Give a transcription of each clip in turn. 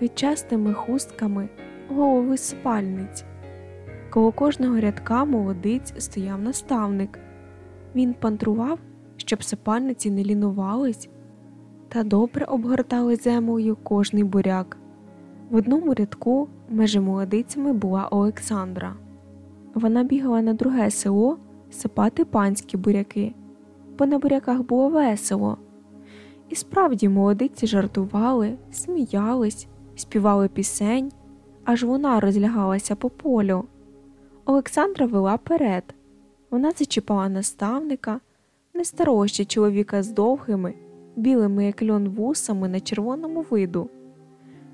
квітчастими хустками голови спальниць. Коло кожного рядка молодиць стояв наставник. Він пантрував, щоб сапальниці не лінувались та добре обгортали землею кожний буряк. В одному рядку межі молодицями була Олександра. Вона бігала на друге село сипати панські буряки, бо на буряках було весело. І справді молодиці жартували, сміялись, співали пісень, аж вона розлягалася по полю. Олександра вела перед. Вона зачіпала наставника, не чоловіка з довгими, білими як льон вусами на червоному виду.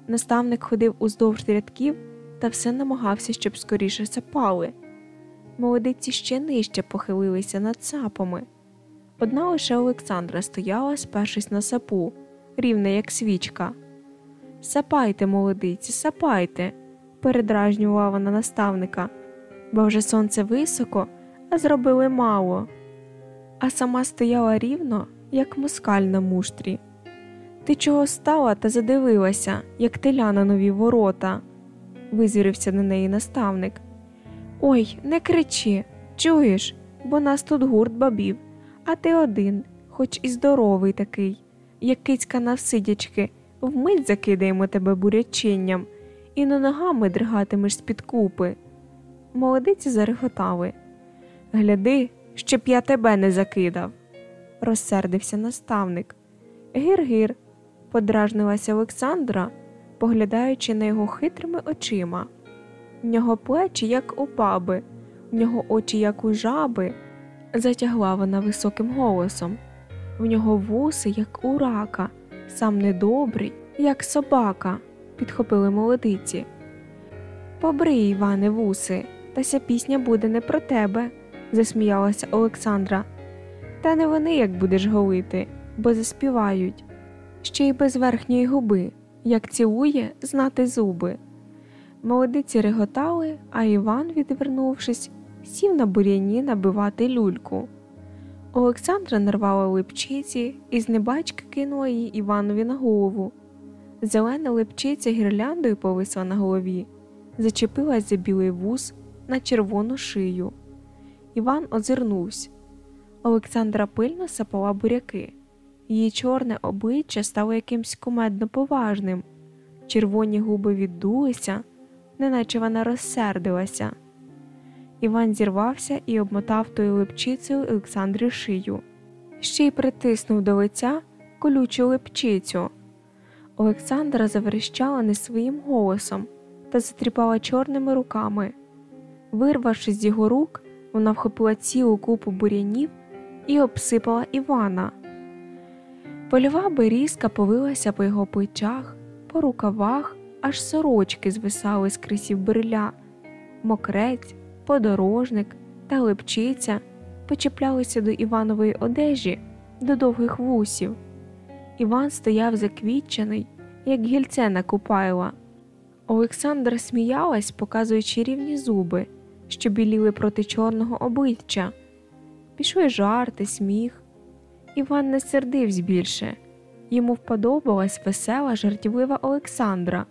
Наставник ходив уздовж рядків та все намагався, щоб скоріше сапали. Молодиці ще нижче похилилися над сапами. Одна лише Олександра стояла, спершись на сапу, рівна, як свічка. Сапайте, молодиці, сапайте, передражнювала вона наставника, бо вже сонце високо, а зробили мало. А сама стояла рівно, як москаль на муштрі. Ти чого стала та задивилася, як теля на нові ворота? визвірився на неї наставник. Ой, не кричи, чуєш, бо нас тут гурт бабів, а ти один, хоч і здоровий такий, як кицька навсидячки, вмить закидаємо тебе бурячинням, і на ногами дригатимеш з-під купи. Молодиці зареготали. Гляди, щоб я тебе не закидав, розсердився наставник. Гір-гір, подражнилася Олександра, поглядаючи на його хитрими очима. В нього плечі, як у баби, в нього очі, як у жаби, затягла вона високим голосом. В нього вуси, як у рака, сам недобрий, як собака, підхопили молодиці. Побрий, Іване, вуси, та ся пісня буде не про тебе, засміялася Олександра. Та не вони як будеш голити, бо заспівають. Ще й без верхньої губи, як цілує, знати зуби. Молодиці реготали, а Іван, відвернувшись, сів на бур'яні набивати люльку. Олександра нарвала липчиці і з небачки кинула її Іванові на голову. Зелена липчиця гірляндою повисла на голові, зачепилась за білий вуз на червону шию. Іван озирнувся. Олександра пильно сапала буряки. Її чорне обличчя стало якимсь кумедно поважним, червоні губи віддулися, неначе вона розсердилася. Іван зірвався і обмотав тою липчицею Олександрі шию, ще й притиснув до лиця колючу липчицю. Олександра заверещала не своїм голосом та затріпала чорними руками. Вирвавшись з його рук, вона вхопила цілу купу бурянів і обсипала Івана. Польова берізка повилася по його плечах, по рукавах, аж сорочки звисали з крисів берля, мокрець, подорожник та липчиця почіплялися до Іванової одежі, до довгих вусів. Іван стояв заквітчений, як гільце на купайла. Олександра сміялась, показуючи рівні зуби, що біліли проти чорного обличчя. Пішли жарти, сміх. Іван не сердився більше. Йому вподобалась весела, жартівлива Олександра,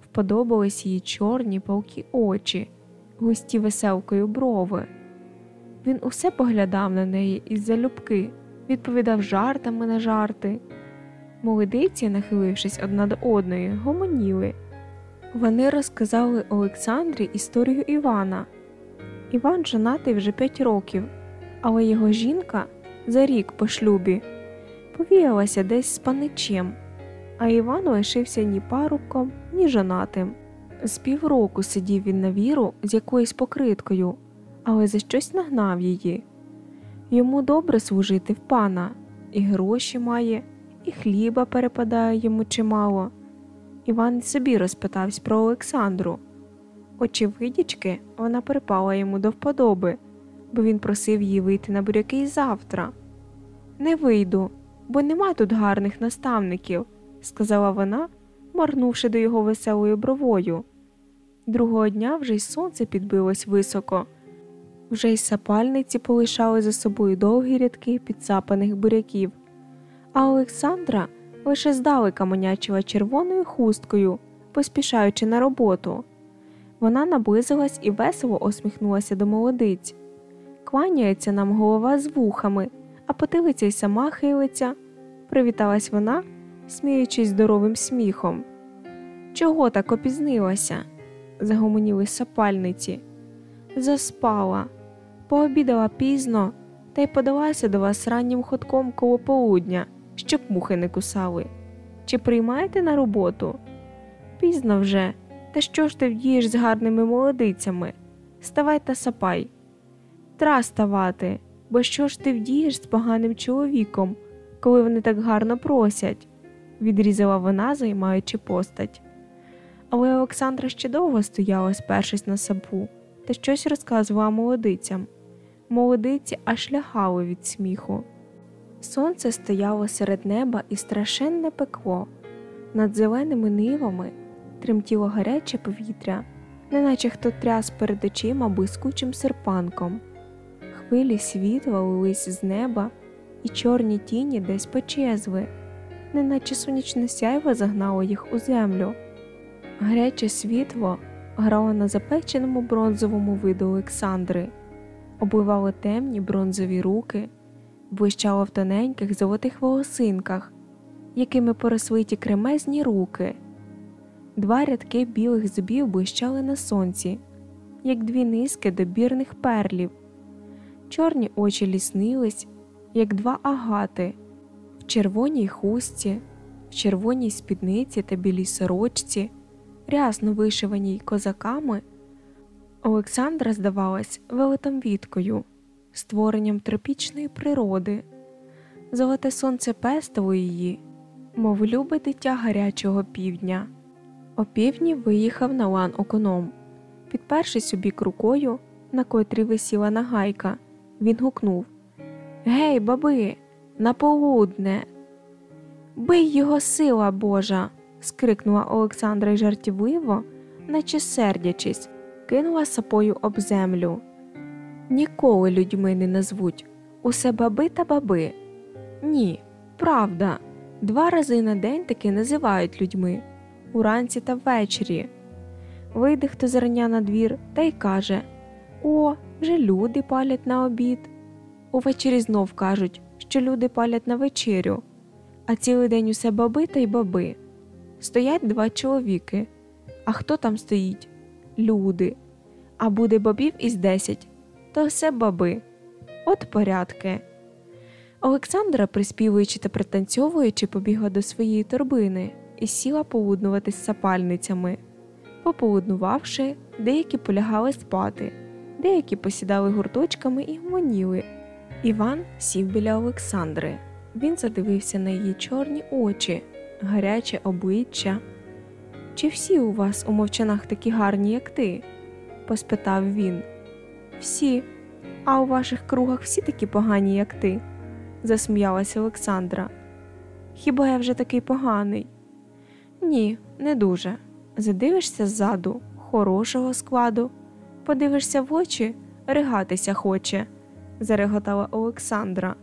вподобались її чорні палкі очі, густі веселкою брови. Він усе поглядав на неї із залюбки, відповідав жартами на жарти. Молодиці, нахилившись одна до одної, гомоніли. Вони розказали Олександрі історію Івана. Іван жонатий вже п'ять років, але його жінка за рік по шлюбі повіялася десь з паничем, а Іван лишився ні парубком, ні жонатим. З півроку сидів він на віру з якоюсь покриткою, але за щось нагнав її. Йому добре служити в пана, і гроші має, і хліба перепадає йому чимало. Іван собі розпитався про Олександру. Очевидячки, вона припала йому до вподоби, бо він просив її вийти на буряки й завтра. Не вийду, бо нема тут гарних наставників, сказала вона, моргнувши до його веселою бровою. Другого дня вже й сонце підбилось високо, вже й сапальниці полишали за собою довгі рядки підсапаних буряків, а Олександра лише здалека монячила червоною хусткою поспішаючи на роботу. Вона наблизилась і весело усміхнулася до молодиць. Кланяється нам голова з вухами, а потилиця й сама хилиться, привіталась вона, сміючись здоровим сміхом. Чого так опізнилася? загомоніли сапальниці. Заспала, пообідала пізно та й подалася до вас раннім ходком коло полудня, щоб мухи не кусали. Чи приймаєте на роботу? Пізно вже, та що ж ти вдієш з гарними молодицями? Ставай та сапай. Тра ставати, бо що ж ти вдієш з поганим чоловіком, коли вони так гарно просять, відрізала вона, займаючи постать. Але Олександра ще довго стояла, спершись на сапу, та щось розказувала молодицям. Молодиці аж лягали від сміху. Сонце стояло серед неба і страшенне пекло. Над зеленими нивами тремтіло гаряче повітря, неначе хто тряс перед очима блискучим серпанком. Хвилі світла лились з неба, і чорні тіні десь почезли, неначе сонячне сяйво загнало їх у землю. Гаряче світло грало на запеченому бронзовому виду Олександри, обливало темні бронзові руки, блищало в тоненьких золотих волосинках, якими поросли кремезні руки. Два рядки білих зубів блищали на сонці, як дві низки добірних перлів. Чорні очі ліснились, як два агати, в червоній хустці, в червоній спідниці та білій сорочці рясно вишиваній козаками, Олександра здавалась велетом віткою, створенням тропічної природи. Золоте сонце пестило її, мов любе дитя гарячого півдня. О півдні виїхав на лан оконом. Підпершись у бік рукою, на котрій висіла нагайка, він гукнув Гей, баби, на полудне! Бий його сила Божа! Скрикнула Олександра й жартівливо, наче сердячись, кинула сапою об землю. Ніколи людьми не назвуть усе баби та баби. Ні, правда, два рази на день таки називають людьми уранці та ввечері. Вийде хто зарання на двір та й каже О, вже люди палять на обід. Увечері знов кажуть, що люди палять на вечерю, а цілий день усе баби та й баби стоять два чоловіки. А хто там стоїть? Люди. А буде бабів із десять, то все баби. От порядки. Олександра, приспівуючи та пританцьовуючи, побігла до своєї торбини і сіла полуднувати сапальницями. Пополуднувавши, деякі полягали спати, деякі посідали гурточками і гмоніли. Іван сів біля Олександри. Він задивився на її чорні очі гаряче обличчя. Чи всі у вас у мовчанах такі гарні, як ти? поспитав він. Всі, а у ваших кругах всі такі погані, як ти, засміялася Олександра. Хіба я вже такий поганий? Ні, не дуже. Задивишся ззаду, хорошого складу, подивишся в очі, ригатися хоче, зареготала Олександра.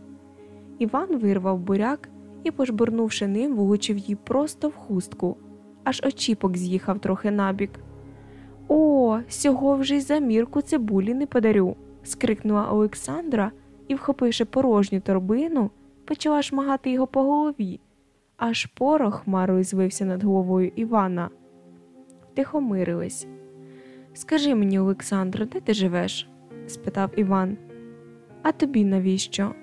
Іван вирвав буряк і, пожбурнувши ним, влучив їй просто в хустку, аж очіпок з'їхав трохи набік. О, сього вже й замірку цибулі не подарю. скрикнула Олександра і, вхопивши порожню торбину, почала шмагати його по голові, аж порох хмарою звився над головою Івана. Втихомирились. Скажи мені, Олександро, де ти живеш? спитав Іван. А тобі навіщо?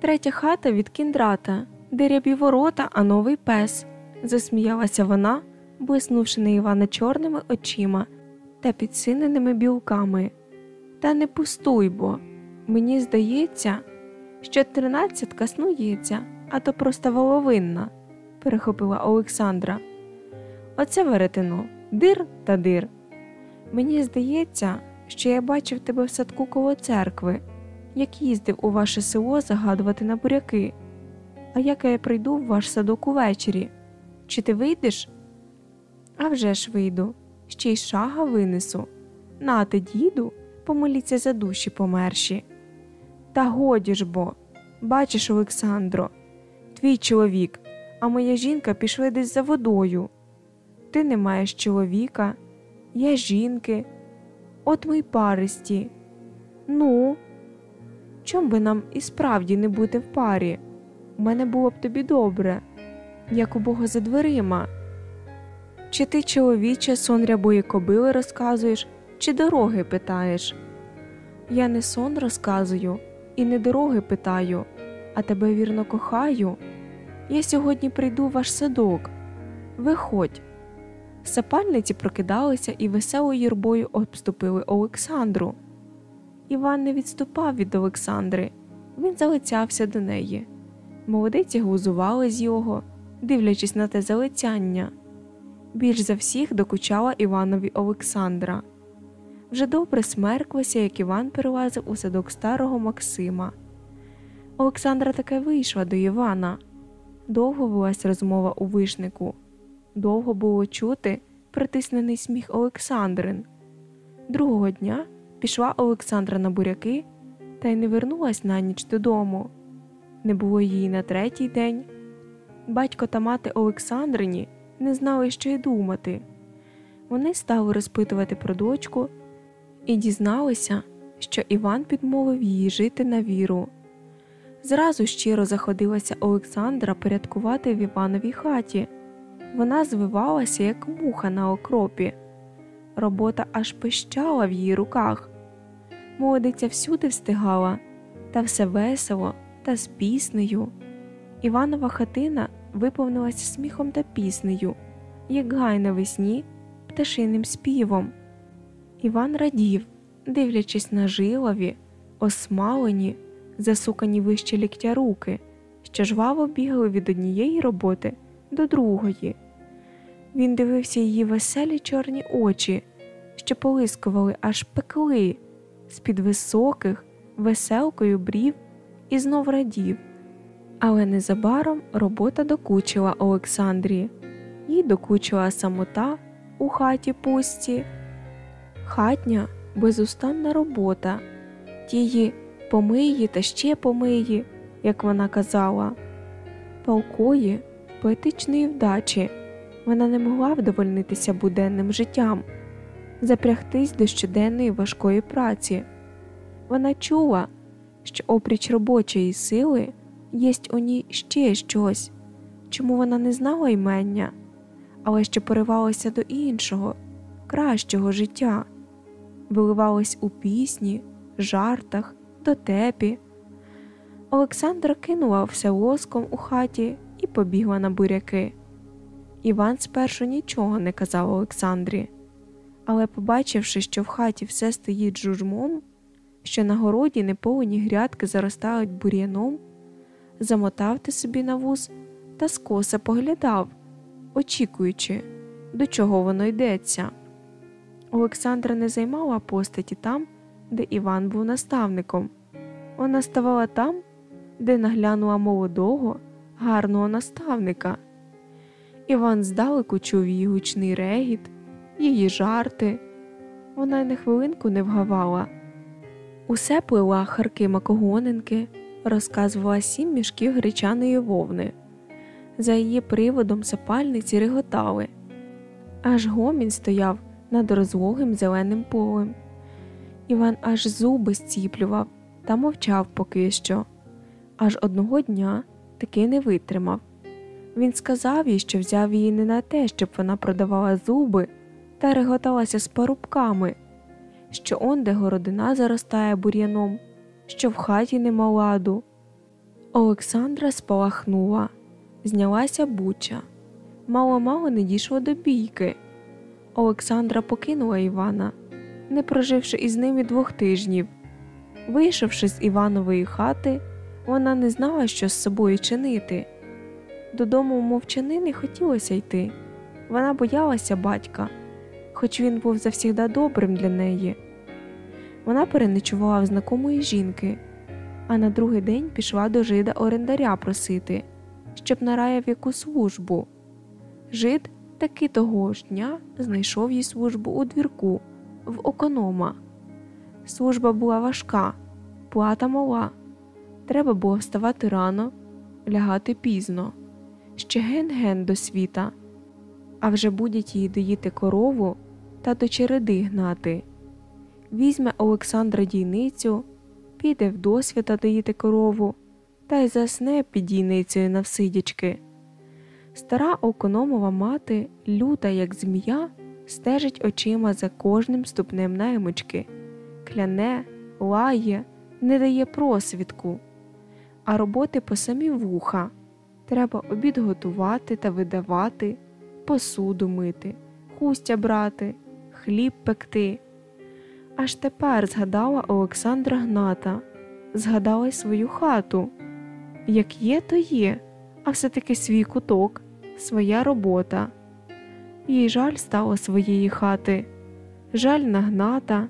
Третя хата від кіндрата дирябі ворота, а новий пес, засміялася вона, блиснувши на Івана чорними очима та підсиненими білками. Та не пустуй бо. Мені здається, що тринадцятка снується, а то просто воловинна, перехопила Олександра. Оце веретено, дир та дир. Мені здається, що я бачив тебе в садку коло церкви, як їздив у ваше село загадувати на буряки а як я прийду в ваш садок увечері? Чи ти вийдеш? «А вже ж вийду, ще й шага винесу. Нате, діду, помоліться за душі померші. Та годі ж бо, бачиш, Олександро, твій чоловік, а моя жінка пішли десь за водою. ти не маєш чоловіка, я жінки, от ми й паристі. Ну, чом би нам і справді не бути в парі? У мене було б тобі добре, як у Бога за дверима. Чи ти, чоловіче, сон рябої кобили розказуєш, чи дороги питаєш? Я не сон розказую і не дороги питаю, а тебе вірно кохаю. Я сьогодні прийду в ваш садок. Виходь. Сапальниці прокидалися і веселою юрбою обступили Олександру. Іван не відступав від Олександри, він залицявся до неї. Молодиці глузували з його, дивлячись на те залицяння. Більш за всіх докучала Іванові Олександра. Вже добре смерклося, як Іван перелазив у садок старого Максима. Олександра таки вийшла до Івана. Довго велась розмова у вишнику, довго було чути притиснений сміх Олександрин. Другого дня пішла Олександра на буряки та й не вернулась на ніч додому. Не було її на третій день. Батько та мати Олександрині не знали, що й думати. Вони стали розпитувати про дочку і дізналися, що Іван підмовив її жити на віру. Зразу щиро заходилася Олександра порядкувати в Івановій хаті. Вона звивалася, як муха на окропі. Робота аж пищала в її руках. Молодиця всюди встигала, та все весело та з піснею. Іванова хатина виповнилася сміхом та піснею, як гай навесні пташиним співом. Іван радів, дивлячись на жилові, осмалені, засукані вище ліктя руки, що жваво бігали від однієї роботи до другої. Він дивився її веселі чорні очі, що полискували, аж пекли з під високих, веселкою брів і знов радів. Але незабаром робота докучила Олександрі, їй докучила самота у хаті пусті. Хатня безустанна робота, тії помиї та ще помиї, як вона казала, палкої, поетичної вдачі вона не могла вдовольнитися буденним життям, запрягтись до щоденної важкої праці. Вона чула, що опріч робочої сили єсть у ній ще щось, чому вона не знала імення, але що поривалася до іншого, кращого життя, виливалась у пісні, жартах, дотепі. Олександра кинула все лоском у хаті і побігла на буряки. Іван спершу нічого не казав Олександрі, але, побачивши, що в хаті все стоїть жужмом, що на городі неповні грядки заростають бур'яном, замотавти собі на вуз та скоса поглядав, очікуючи, до чого воно йдеться. Олександра не займала постаті там, де Іван був наставником. Вона ставала там, де наглянула молодого, гарного наставника. Іван здалеку чув її гучний регіт, її жарти. Вона й на хвилинку не вгавала. Усе плела харки макогонинки, розказувала сім мішків гречаної вовни. За її приводом сапальниці реготали, аж гомін стояв над розлогим зеленим полем. Іван аж зуби зціплював та мовчав поки що. Аж одного дня таки не витримав. Він сказав їй, що взяв її не на те, щоб вона продавала зуби та реготалася з парубками, що онде городина заростає бур'яном, що в хаті нема ладу. Олександра спалахнула, знялася буча. Мало мало не дійшло до бійки. Олександра покинула Івана, не проживши із ним і двох тижнів. Вийшовши з Іванової хати, вона не знала, що з собою чинити. Додому мовчани не хотілося йти. Вона боялася батька, хоч він був завсігда добрим для неї. Вона переночувала в знакомої жінки, а на другий день пішла до жида орендаря просити, щоб нараяв яку службу. Жид таки того ж дня знайшов їй службу у двірку в оконома. Служба була важка, плата мала. Треба було вставати рано, лягати пізно, ще ген-ген до світа. а вже будуть її доїти корову та до череди гнати. Візьме Олександра дійницю, піде в досвіта доїти корову та й засне під дійницею навсидячки. Стара окономова мати, люта, як змія, стежить очима за кожним ступнем наймички, кляне, лає, не дає просвідку, а роботи по самі вуха. Треба обід готувати та видавати, посуду мити, хустя брати, хліб пекти. Аж тепер згадала Олександра Гната, згадала й свою хату. Як є, то є, а все таки свій куток, своя робота. Їй жаль стало своєї хати, жаль на Гната,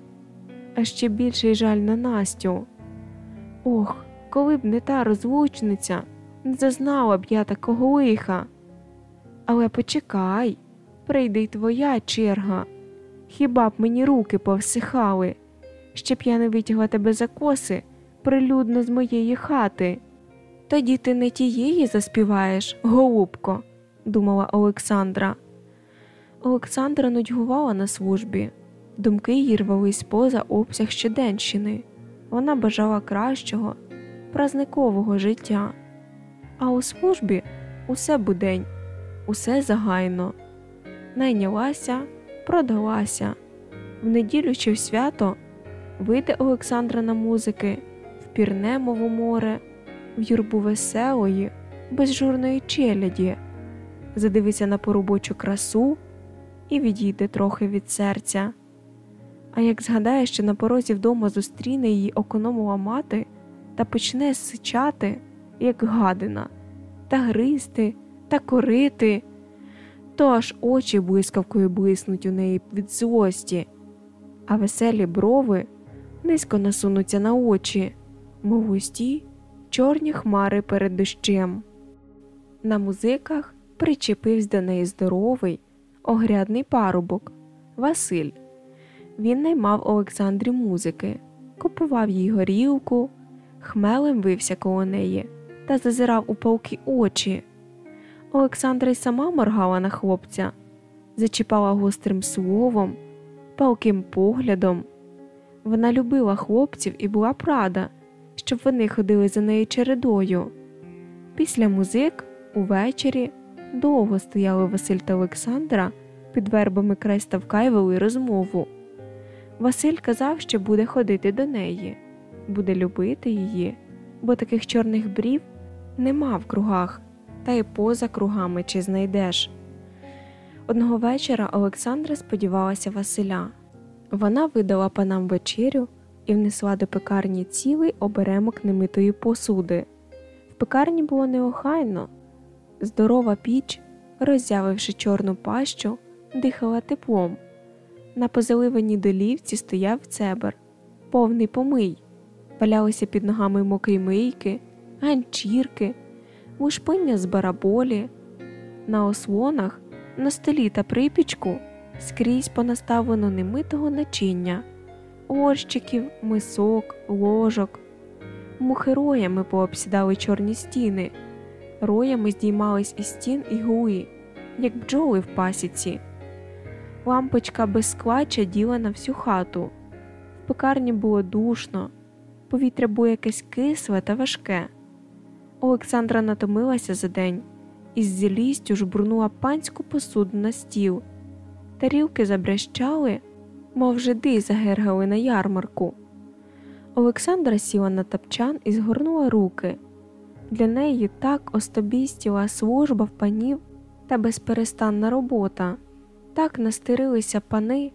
а ще більший жаль на Настю. Ох, коли б не та розлучниця, не зазнала б я такого лиха. Але почекай, прийде й твоя черга. Хіба б мені руки повсихали, щоб я не витягла тебе за коси прилюдно з моєї хати. Тоді ти не тієї заспіваєш, голубко, думала Олександра. Олександра нудьгувала на службі, думки її рвались поза обсяг щоденщини. Вона бажала кращого, празникового життя. А у службі усе будень, усе загайно. Найнялася, продалася. В неділю чи в свято вийде Олександра на музики, впірне мову море, в юрбу веселої, безжурної челяді, задивиться на поробочу красу і відійде трохи від серця. А як згадає, що на порозі вдома зустріне її окономова мати та почне сичати, як гадина, та гризти, та корити, то аж очі блискавкою блиснуть у неї від злості, а веселі брови низько насунуться на очі, мов густі чорні хмари перед дощем. На музиках причепився до неї здоровий, огрядний парубок Василь. Він наймав Олександрі музики, купував їй горілку, хмелем вився коло неї та зазирав у палки очі. Олександра й сама моргала на хлопця, зачіпала гострим словом, палким поглядом. Вона любила хлопців і була рада, щоб вони ходили за нею чередою. Після музик увечері довго стояли Василь та Олександра під вербами край ставка вели розмову. Василь казав, що буде ходити до неї, буде любити її, бо таких чорних брів нема в кругах, та й поза кругами чи знайдеш. Одного вечора Олександра сподівалася Василя. Вона видала панам вечерю і внесла до пекарні цілий оберемок немитої посуди. В пекарні було неохайно. Здорова піч, роззявивши чорну пащу, дихала теплом. На позаливаній долівці стояв цебер, повний помий, валялися під ногами мокрі мийки, ганчірки, лушпиння з бараболі. На ослонах, на столі та припічку скрізь понаставлено немитого начиння, горщиків, мисок, ложок. Мухи роями пообсідали чорні стіни, роями здіймались із стін і гуї, як бджоли в пасіці. Лампочка без скла чаділа на всю хату. В пекарні було душно, повітря було якесь кисле та важке. Олександра натомилася за день і з зілістю жбурнула панську посуду на стіл. Тарілки забрящали, мов жиди загергали на ярмарку. Олександра сіла на тапчан і згорнула руки. Для неї так остобістіла служба в панів та безперестанна робота так настирилися пани,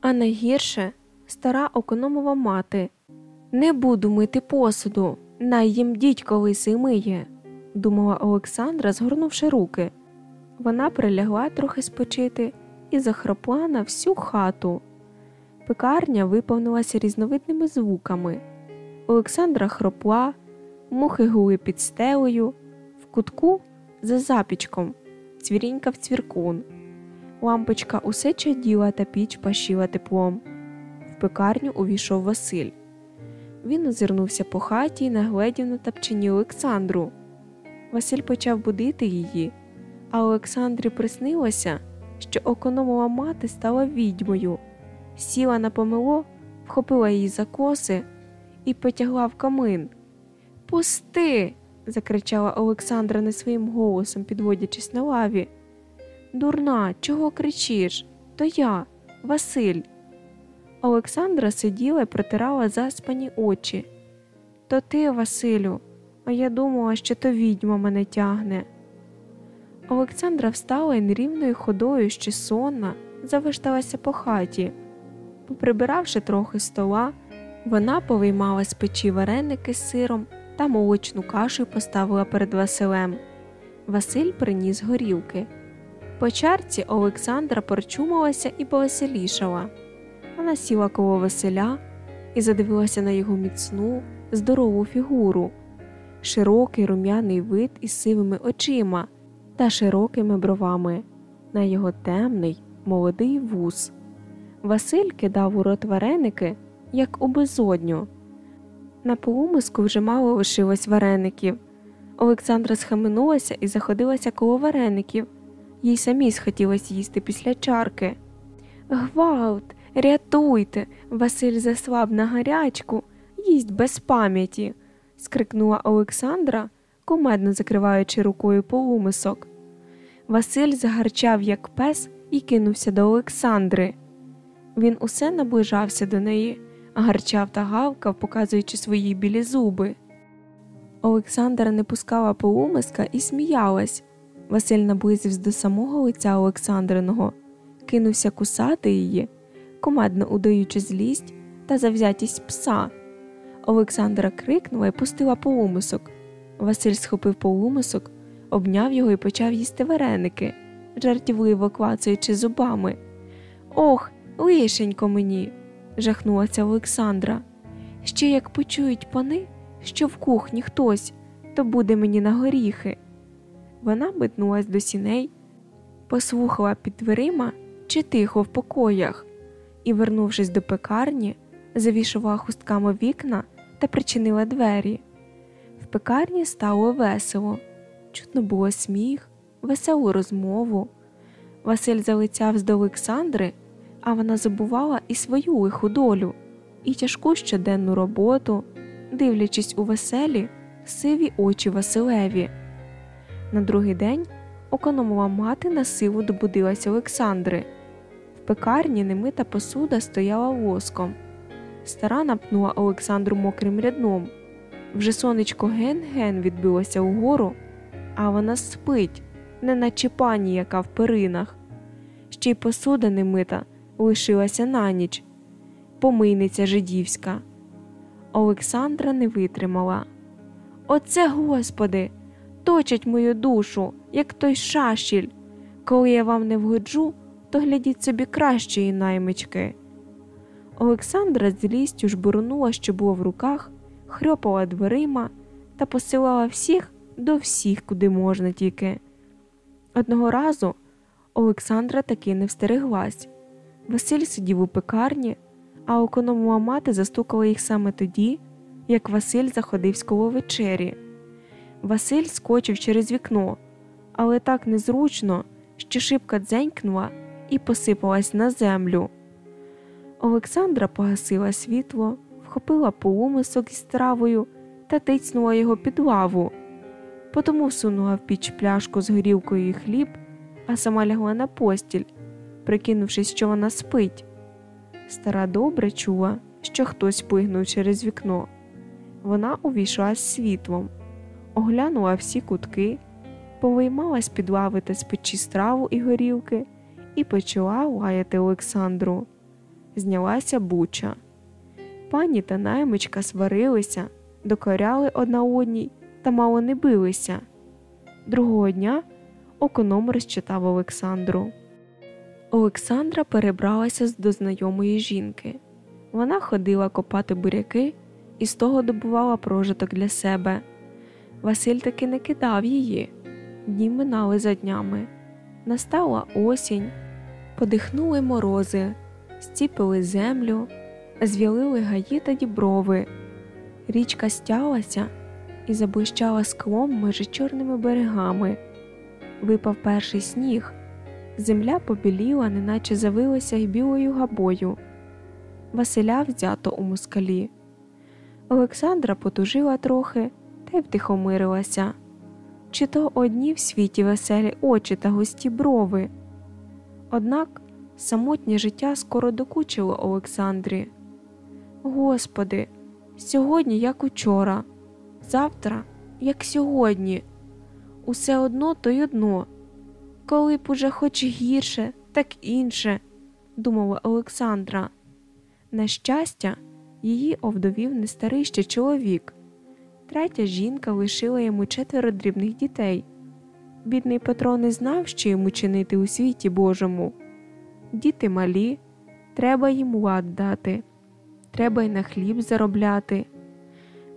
а найгірше стара окономова мати. Не буду мити посуду, най їм дідько лисий миє, думала Олександра, згорнувши руки. Вона прилягла трохи спочити і захропла на всю хату. Пекарня виповнилася різновидними звуками. Олександра хропла, мухи гули під стелею, в кутку за запічком, цвірінькав цвіркун. Лампочка усе чаділа та піч пащила теплом. В пекарню увійшов Василь. Він озирнувся по хаті і нагледів на тапчині Олександру. Василь почав будити її, а Олександрі приснилося, що окономова мати стала відьмою, сіла на помило, вхопила її за коси і потягла в камин. Пусти. закричала Олександра не своїм голосом, підводячись на лаві. Дурна, чого кричиш? То я, Василь. Олександра сиділа і протирала заспані очі. То ти, Василю, а я думала, що то відьма мене тягне. Олександра встала і нерівною ходою, ще сонна, завишталася по хаті. Поприбиравши трохи стола, вона повиймала з печі вареники з сиром та молочну кашу поставила перед Василем. Василь приніс горілки. По чарці Олександра порчумалася і повеселішала. Вона сіла коло Василя і задивилася на його міцну, здорову фігуру, широкий рум'яний вид із сивими очима та широкими бровами, на його темний, молодий вус. Василь кидав у рот вареники, як у безодню. На полумиску вже мало лишилось вареників. Олександра схаменулася і заходилася коло вареників. Їй самій схотілося їсти після чарки. Гвалт, рятуйте, Василь заслаб на гарячку, їсть без пам'яті, скрикнула Олександра, кумедно закриваючи рукою полумисок. Василь загарчав, як пес, і кинувся до Олександри. Він усе наближався до неї, гарчав та гавкав, показуючи свої білі зуби. Олександра не пускала полумиска і сміялась. Василь наблизився до самого лиця Олександриного, кинувся кусати її, комедно удаючи злість та завзятість пса. Олександра крикнула і пустила полумисок. Василь схопив полумисок, обняв його і почав їсти вареники, жартівливо клацаючи зубами. Ох, лишенько мені. жахнулася Олександра. Ще як почують пани, що в кухні хтось, то буде мені на горіхи. Вона метнулась до сіней, послухала під дверима чи тихо в покоях і, вернувшись до пекарні, завішувала хустками вікна та причинила двері. В пекарні стало весело, чутно було сміх, веселу розмову. Василь залицяв до Олександри, а вона забувала і свою лиху долю, і тяжку щоденну роботу, дивлячись у веселі, сиві очі Василеві. На другий день окономова мати на силу добудилася Олександри. Пекарні немита посуда стояла воском. Стара напнула Олександру мокрим рядном. Вже сонечко ген-ген відбилося угору, а вона спить, неначе пані, яка в перинах. Ще й посуда немита лишилася на ніч, помийниця жидівська. Олександра не витримала. Оце, Господи, точать мою душу, як той шашіль. Коли я вам не вгоджу, то глядіть собі кращої наймички. Олександра з злістю жбурнула, що було в руках, хрьопала дверима та посилала всіх до всіх, куди можна тільки. Одного разу Олександра таки не встереглась. Василь сидів у пекарні, а окономова мати застукала їх саме тоді, як Василь заходив з коло вечері. Василь скочив через вікно, але так незручно, що шибка дзенькнула і посипалась на землю. Олександра погасила світло, вхопила полумисок із травою та тицнула його під лаву. Потому всунула в піч пляшку з горілкою і хліб, а сама лягла на постіль, прикинувшись, що вона спить. Стара добре чула, що хтось пигнув через вікно. Вона увійшла з світлом, оглянула всі кутки, повиймала з під лави та з печі страву і горілки і почала лаяти Олександру. Знялася буча. Пані та наймичка сварилися, докоряли одна одній та мало не билися. Другого дня оконом розчитав Олександру. Олександра перебралася до знайомої жінки. Вона ходила копати буряки і з того добувала прожиток для себе. Василь таки не кидав її. Дні минали за днями. Настала осінь, подихнули морози, стіпили землю, зв'ялили гаї та діброви. Річка стялася і заблищала склом межі чорними берегами. Випав перший сніг, Земля побіліла, неначе завилася й білою габою. Василя взято у москалі. Олександра потужила трохи та й втихомирилася. Чи то одні в світі веселі очі та густі брови. Однак самотнє життя скоро докучило Олександрі. Господи, сьогодні, як учора, завтра, як сьогодні, усе одно то й одно, коли б уже хоч гірше, так інше, думала Олександра. На щастя, її овдовів не старий ще чоловік. Третя жінка лишила йому четверо дрібних дітей. Бідний Петро не знав, що йому чинити у світі Божому. Діти малі, треба їм лад дати, треба й на хліб заробляти,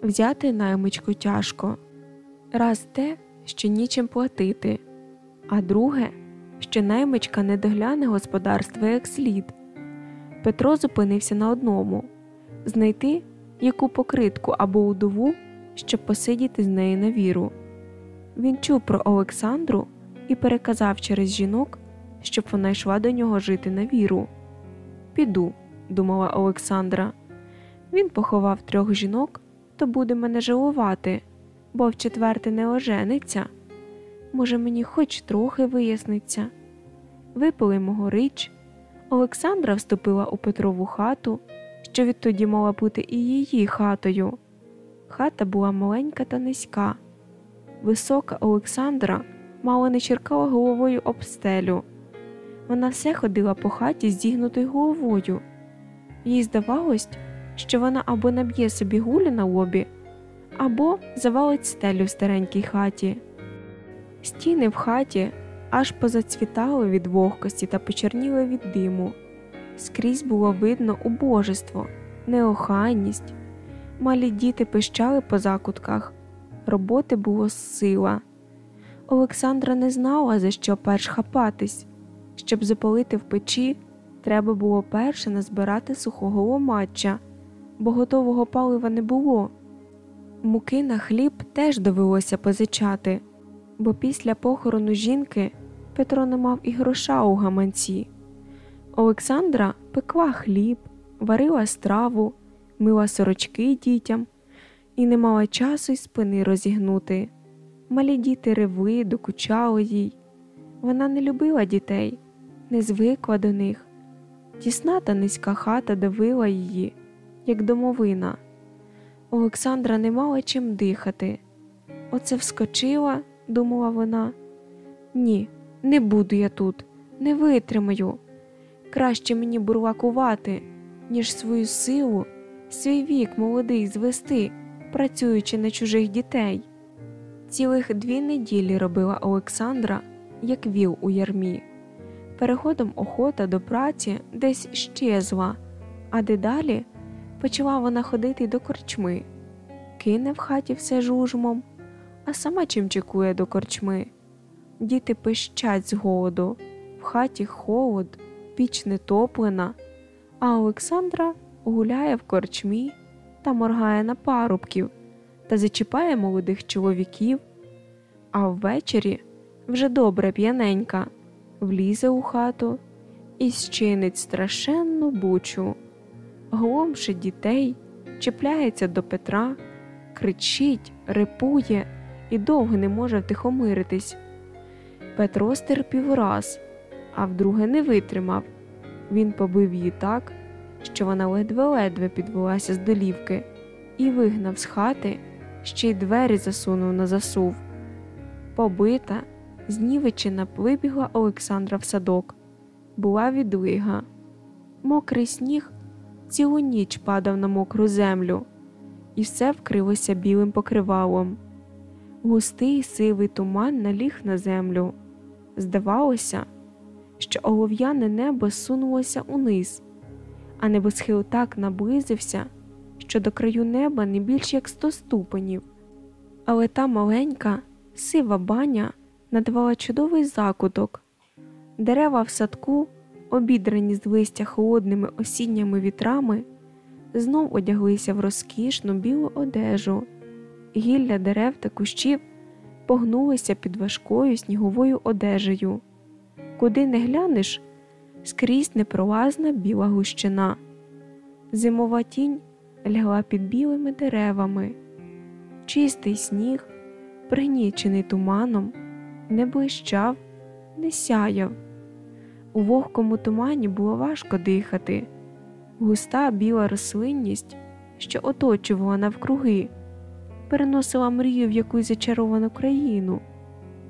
взяти наймичку тяжко. Раз те, що нічим платити, а друге, що наймичка не догляне господарство як слід. Петро зупинився на одному знайти яку покритку або удову, щоб посидіти з нею на віру. Він чув про Олександру і переказав через жінок, щоб вона йшла до нього жити на віру. Піду, думала Олександра. Він поховав трьох жінок, то буде мене жалувати, бо в четверте не ожениться. Може, мені хоч трохи виясниться. Випили мого річ. Олександра вступила у Петрову хату, що відтоді мала бути і її хатою. Хата була маленька та низька. Висока Олександра мало не черкала головою об стелю. Вона все ходила по хаті з зігнутою головою. Їй здавалось, що вона або наб'є собі гулю на лобі, або завалить стелю в старенькій хаті. Стіни в хаті аж позацвітали від вогкості та почерніли від диму. Скрізь було видно убожество, неохайність. Малі діти пищали по закутках, роботи було сила. Олександра не знала, за що перш хапатись. Щоб запалити в печі, треба було перше назбирати сухого ломача, бо готового палива не було. Муки на хліб теж довелося позичати, бо після похорону жінки Петро не мав і гроша у гаманці. Олександра пекла хліб, варила страву, мила сорочки дітям і не мала часу й спини розігнути. Малі діти ревли, докучали їй. Вона не любила дітей, не звикла до них. Тісна та низька хата давила її, як домовина. Олександра не мала чим дихати. Оце вскочила, думала вона. Ні, не буду я тут, не витримаю. Краще мені бурлакувати, ніж свою силу, свій вік молодий звести, працюючи на чужих дітей. Цілих дві неділі робила Олександра, як віл у ярмі. Переходом охота до праці десь щезла, а дедалі почала вона ходити до корчми, кине в хаті все жужмом, а сама чим чекує до корчми. Діти пищать з голоду, в хаті холод, піч не топлена, а Олександра гуляє в корчмі та моргає на парубків та зачіпає молодих чоловіків, а ввечері вже добре п'яненька, влізе у хату і щинить страшенну бучу, гломшить дітей, чіпляється до Петра, кричить, репує і довго не може втихомиритись. Петро стерпів раз, а вдруге не витримав. Він побив її так, що вона ледве-ледве підвелася з долівки і вигнав з хати, ще й двері засунув на засув. Побита, знівечена вибігла Олександра в садок. Була відлига. Мокрий сніг цілу ніч падав на мокру землю, і все вкрилося білим покривалом. Густий сивий туман наліг на землю. Здавалося, що олов'яне небо сунулося униз, а небосхил так наблизився, що до краю неба не більш як сто ступенів. Але та маленька, сива баня надавала чудовий закуток. Дерева в садку, обідрані з листя холодними осінніми вітрами, знов одяглися в розкішну білу одежу, гілля дерев та кущів погнулися під важкою сніговою одежею. Куди не глянеш, скрізь непролазна біла гущина. Зимова тінь лягла під білими деревами, чистий сніг, пригнічений туманом, не блищав, не сяяв. У вогкому тумані було важко дихати, густа біла рослинність, що оточувала навкруги, переносила мрію в якусь зачаровану країну,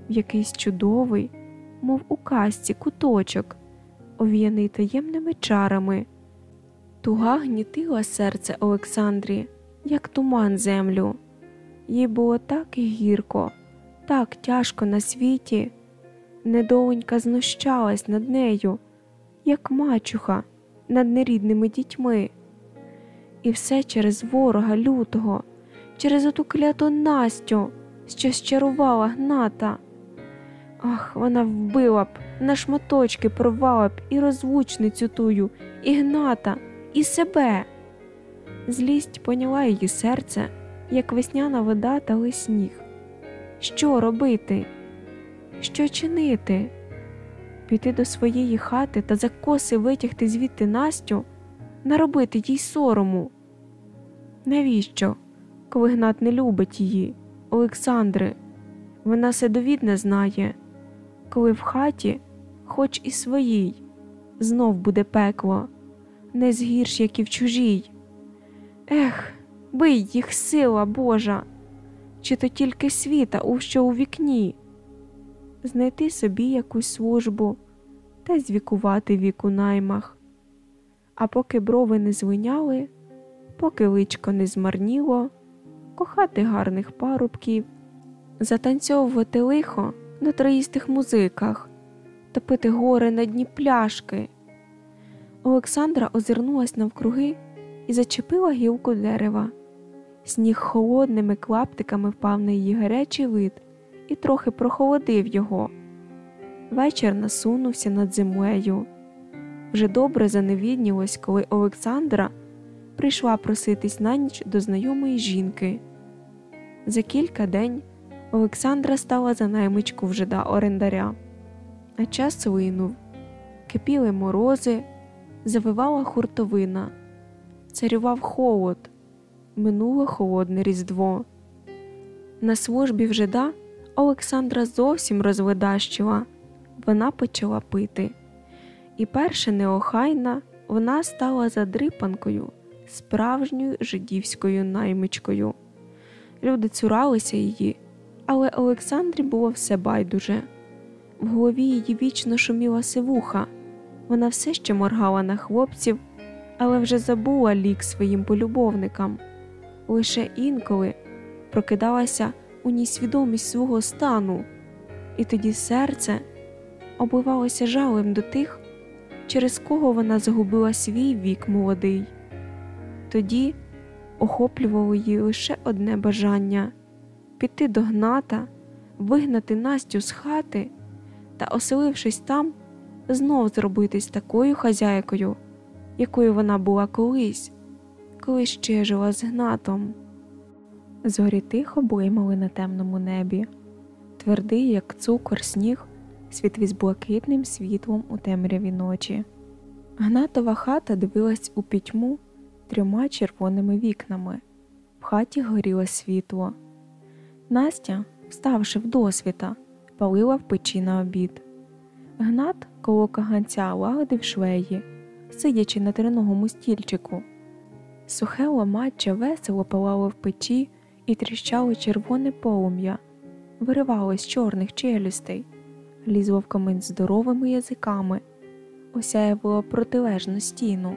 в якийсь чудовий, мов у казці, куточок, овіяний таємними чарами. Туга гнітила серце Олександрі, як туман землю. Їй було так гірко, так тяжко на світі. Недоленька знущалась над нею, як мачуха над нерідними дітьми. І все через ворога лютого, через оту кляту Настю, що щарувала гната. Ах, вона вбила б, на шматочки порвала б і розлучницю тую, і гната, і себе. Злість поняла її серце, як весняна вода та сніг. Що робити? Що чинити? Піти до своєї хати та за коси витягти звідти Настю, наробити їй сорому. Навіщо, коли Гнат не любить її, Олександри? Вона седовідне знає, коли в хаті, хоч і своїй, знов буде пекло, не згірш, як і в чужій. Ех, бий їх сила Божа, чи то тільки світа, у що у вікні знайти собі якусь службу та звікувати вік у наймах. А поки брови не звиняли, поки личко не змарніло, кохати гарних парубків, затанцьовувати лихо на троїстих музиках, топити гори на дні пляшки. Олександра озирнулась навкруги і зачепила гілку дерева. Сніг холодними клаптиками впав на її гарячий вид і трохи прохолодив його. Вечір насунувся над землею. Вже добре заневіднілось, коли Олександра прийшла проситись на ніч до знайомої жінки. За кілька день Олександра стала за наймичку вже до орендаря, а час линув, кипіли морози, завивала хуртовина, царював холод, минуло холодне різдво. На службі в жида Олександра зовсім розвидащила, вона почала пити. І перша неохайна вона стала задрипанкою, справжньою жидівською наймичкою. Люди цуралися її, але Олександрі було все байдуже. В голові її вічно шуміла сивуха, вона все ще моргала на хлопців, але вже забула лік своїм полюбовникам. Лише інколи прокидалася у ній свідомість свого стану, і тоді серце обливалося жалем до тих, через кого вона загубила свій вік молодий. Тоді охоплювало її лише одне бажання піти до гната, вигнати Настю з хати та, оселившись там, знов зробитись такою хазяйкою, якою вона була колись, коли ще жила з гнатом. Зорі тихо блимали на темному небі, твердий, як цукор, сніг, світвіз блакитним світлом у темряві ночі. Гнатова хата дивилась у пітьму трьома червоними вікнами. В хаті горіло світло. Настя, вставши вдосвіта, палила в печі на обід. Гнат коло каганця лагодив швеї, сидячи на треногому стільчику. Сухе ломаччя весело палало в печі і тріщало червоне полум'я, виривалось з чорних челюстей, лізло в камин здоровими язиками, осяявило протилежну стіну.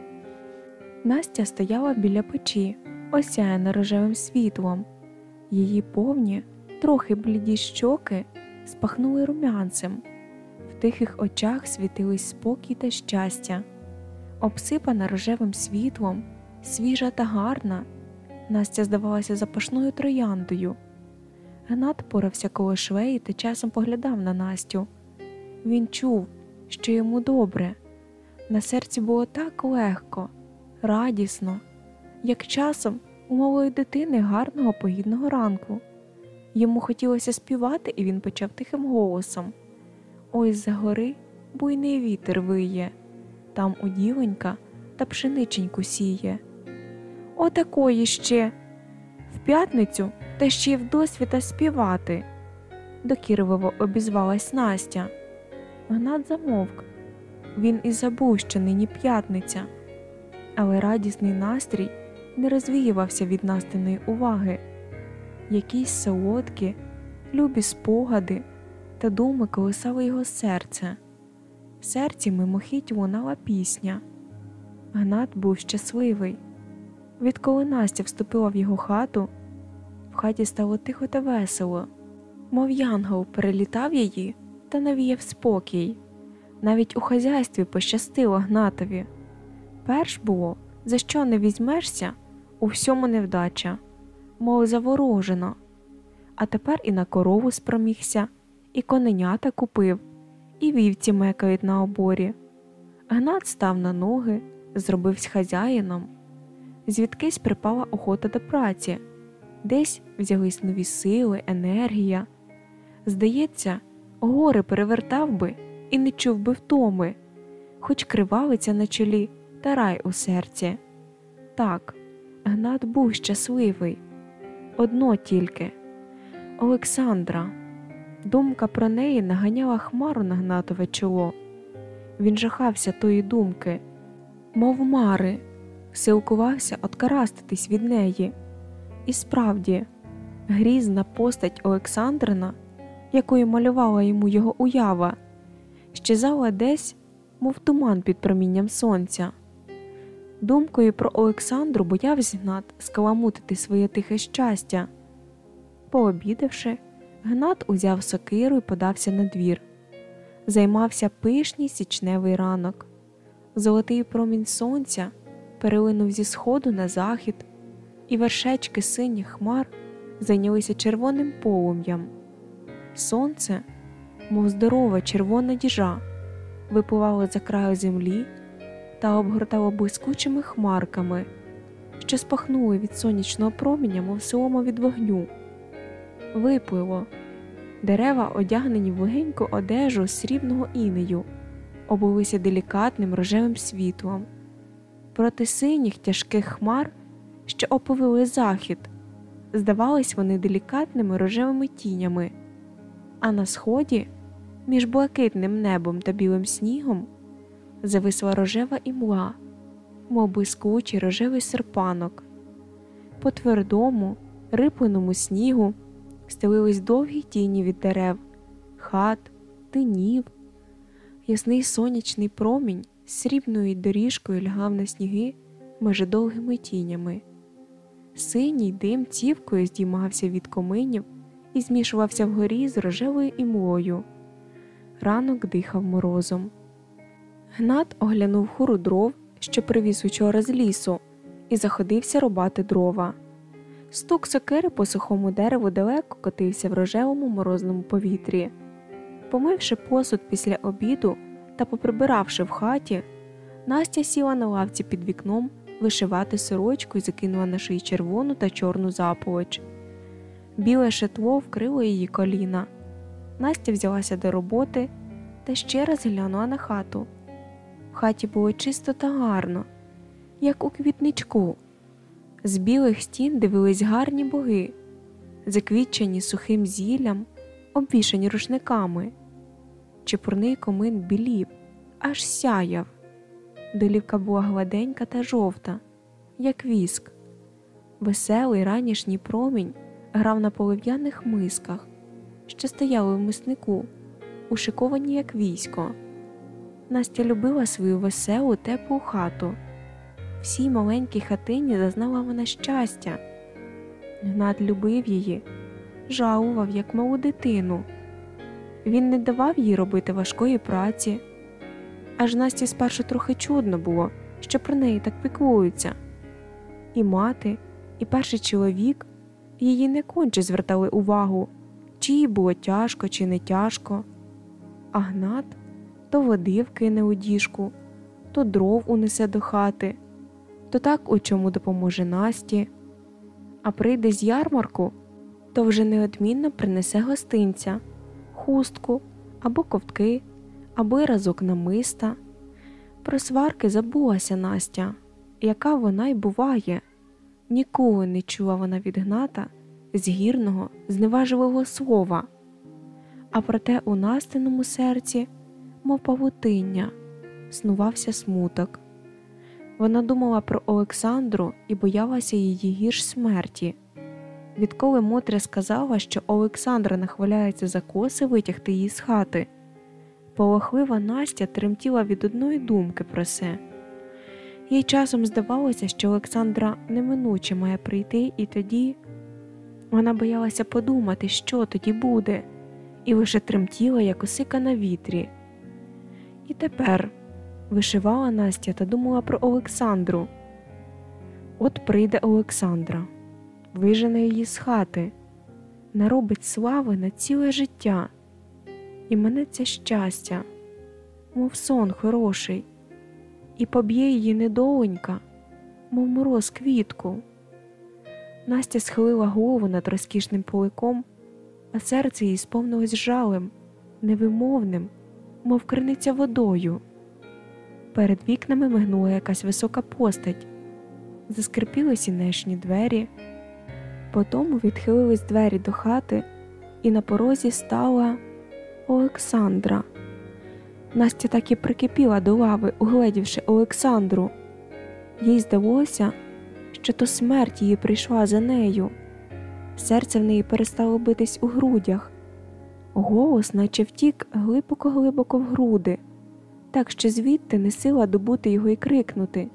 Настя стояла біля печі, осяяна рожевим світлом. Її повні, трохи бліді щоки спахнули румянцем, в тихих очах світились спокій та щастя, обсипана рожевим світлом, свіжа та гарна. Настя здавалася запашною трояндою. Гнат порався коло швеї та часом поглядав на Настю. Він чув, що йому добре. На серці було так легко, радісно, як часом у малої дитини гарного погідного ранку. Йому хотілося співати, і він почав тихим голосом Ось за гори буйний вітер виє, там удівонька та пшениченьку сіє. Отакої ще в п'ятницю та ще й вдосвіта співати, докірливо обізвалась Настя. Гнат замовк. Він і забув, що нині п'ятниця, але радісний настрій не розвіювався від Настиної уваги. Якісь солодкі, любі спогади та думи колисали його серце. В серці мимохідь лунала пісня. Гнат був щасливий. Відколи Настя вступила в його хату, в хаті стало тихо та весело, мов янгол перелітав її та навіяв спокій. Навіть у хазяйстві пощастило Гнатові. Перш було, за що не візьмешся, у всьому невдача, мов заворожено. А тепер і на корову спромігся, і коненята купив, і вівці мекають на оборі. Гнат став на ноги, зробився хазяїном. Звідкись припала охота до праці, десь взялись нові сили, енергія. Здається, гори перевертав би і не чув би втоми, хоч кривавиця на чолі та рай у серці. Так, Гнат був щасливий. Одно тільки Олександра. Думка про неї наганяла хмару на Гнатове чоло. Він жахався тої думки, мов мари, силкувався откараститись від неї. І справді, грізна постать Олександрина, якою малювала йому його уява, щезала десь, мов туман під промінням сонця. Думкою про Олександру боявся Гнат скаламутити своє тихе щастя. Пообідавши, Гнат узяв сокиру і подався на двір. Займався пишній січневий ранок. Золотий промінь сонця перелинув зі сходу на захід, і вершечки синіх хмар зайнялися червоним полум'ям. Сонце, мов здорова червона діжа, випливало за краю землі та обгортало блискучими хмарками, що спахнули від сонячного проміння, мов солома від вогню. Виплило. Дерева, одягнені в легеньку одежу срібного інею, обулися делікатним рожевим світлом. Проти синіх тяжких хмар, що оповили захід, здавались вони делікатними рожевими тінями, а на сході, між блакитним небом та білим снігом, зависла рожева імла, мов блискучий рожевий серпанок. По твердому, рипленому снігу стелились довгі тіні від дерев, хат, тинів. Ясний сонячний промінь з срібною доріжкою лягав на сніги межи довгими тінями. Синій дим цівкою здіймався від коминів і змішувався вгорі з рожевою імлою. Ранок дихав морозом. Гнат оглянув хуру дров, що привіз учора з лісу, і заходився рубати дрова. Стук сокири по сухому дереву далеко котився в рожевому морозному повітрі. Помивши посуд після обіду та поприбиравши в хаті, Настя сіла на лавці під вікном вишивати сорочку і закинула на шиї червону та чорну заповідь. Біле шетло вкрило її коліна. Настя взялася до роботи та ще раз глянула на хату. В хаті було чисто та гарно, як у квітничку. З білих стін дивились гарні боги, заквітчені сухим зіллям, обвішані рушниками. Чепурний комин білів, аж сяяв. Долівка була гладенька та жовта, як віск. Веселий ранішній промінь грав на полив'яних мисках, що стояли в миснику, ушиковані, як військо. Настя любила свою веселу, теплу хату. Всій маленькій хатині зазнала вона щастя. Гнат любив її, жалував, як малу дитину. Він не давав їй робити важкої праці. Аж Насті спершу трохи чудно було, що про неї так піклуються. І мати, і перший чоловік її не конче звертали увагу, чи їй було тяжко, чи не тяжко. А Гнат то води вкине у діжку, то дров унесе до хати, то так у чому допоможе Насті. А прийде з ярмарку, то вже неодмінно принесе гостинця, хустку або ковтки або разок намиста. Про сварки забулася Настя, яка вона й буває. Ніколи не чула вона від Гната з гірного, зневажливого слова, а проте у Настиному серці, мов павутиння, снувався смуток. Вона думала про Олександру і боялася її гірш смерті. Відколи Мотря сказала, що Олександра нахваляється за коси витягти її з хати, полохлива Настя тремтіла від одної думки про це. Їй часом здавалося, що Олександра неминуче має прийти, і тоді вона боялася подумати, що тоді буде, і лише тремтіла, як осика на вітрі. І тепер вишивала Настя та думала про Олександру. От прийде Олександра, вижене її з хати, наробить слави на ціле життя, і мене це щастя, мов сон хороший, і поб'є її недоленька, мов мороз квітку. Настя схилила голову над розкішним поликом, а серце їй сповнилось жалем, невимовним, мов криниця водою. Перед вікнами мигнула якась висока постать, заскрипіли сінешні двері, Потому відхилились двері до хати, і на порозі стала Олександра. Настя так і прикипіла до лави, угледівши Олександру. Їй здалося, що то смерть її прийшла за нею. Серце в неї перестало битись у грудях, голос, наче втік глибоко-глибоко в груди, так що звідти не сила добути його і крикнути.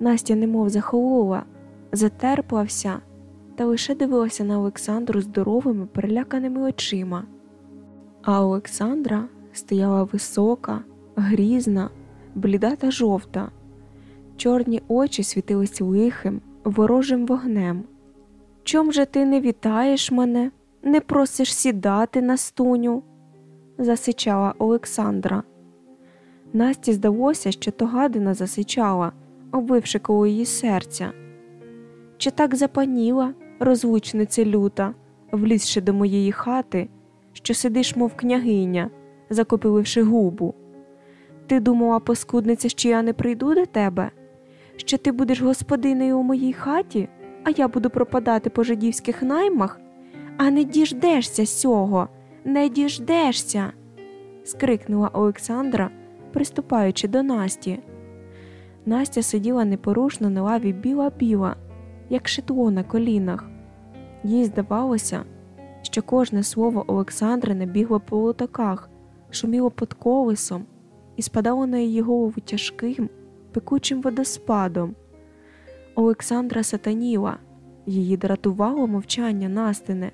Настя немов захолола, затерплався та лише дивилася на Олександру здоровими, переляканими очима. А Олександра стояла висока, грізна, бліда та жовта. Чорні очі світились лихим, ворожим вогнем. Чом же ти не вітаєш мене, не просиш сідати на стуню? засичала Олександра. Насті здалося, що то гадина засичала, обвивши коло її серця. Чи так запаніла, розлучниця люта, влізши до моєї хати, що сидиш, мов княгиня, закопиливши губу? Ти думала, паскудниця, що я не прийду до тебе? Що ти будеш господинею у моїй хаті, а я буду пропадати по жидівських наймах? А не діждешся сього, не діждешся. скрикнула Олександра, приступаючи до Насті. Настя сиділа непорушно на лаві біла-біла, як шитло на колінах. Їй здавалося, що кожне слово Олександри не бігло по лотоках, шуміло під колесом і спадало на її голову тяжким, пекучим водоспадом. Олександра сатаніла, її дратувало мовчання Настине.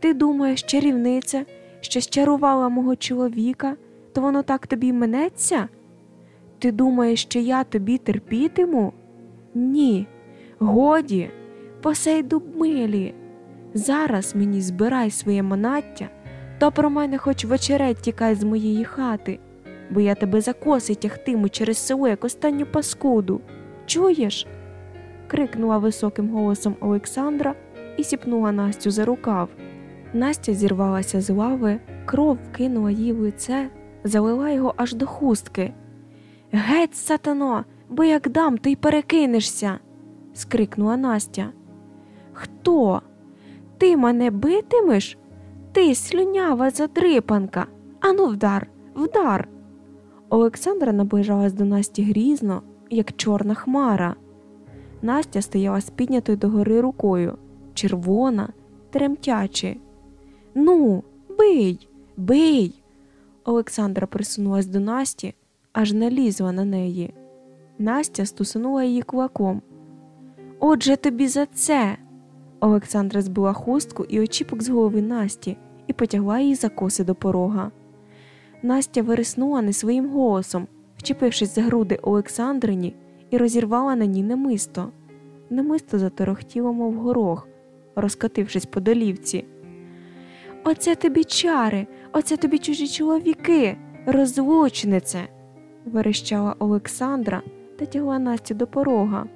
Ти думаєш, чарівниця, що щарувала мого чоловіка, то воно так тобі минеться? Ти думаєш, що я тобі терпітиму? Ні, годі, посей дуб милі. Зараз мені збирай своє манаття, то про мене хоч вечереть тікай з моєї хати, бо я тебе за коси тягтиму через село, як останню паскуду. Чуєш? крикнула високим голосом Олександра і сіпнула Настю за рукав. Настя зірвалася з лави, кров кинула їй в лице, залила його аж до хустки. Геть, сатано, бо як дам, ти й перекинешся. скрикнула Настя. Хто? Ти мене битимеш? Ти слюнява задрипанка. Ану, вдар, вдар. Олександра наближалась до Насті грізно, як чорна хмара. Настя стояла з піднятою догори рукою, червона, тремтячи. Ну, бий, бий. Олександра присунулась до Насті, аж налізла на неї. Настя стусанула її кулаком. Отже тобі за це. Олександра збила хустку і очіпок з голови Насті і потягла її за коси до порога. Настя вириснула не своїм голосом, вчепившись за груди Олександрині, і розірвала на ній немисто. Немисто заторохтіло, мов горох, розкотившись по долівці. Оце тобі чари, оце тобі чужі чоловіки, розлучнице, верещала Олександра та тягла Настю до порога.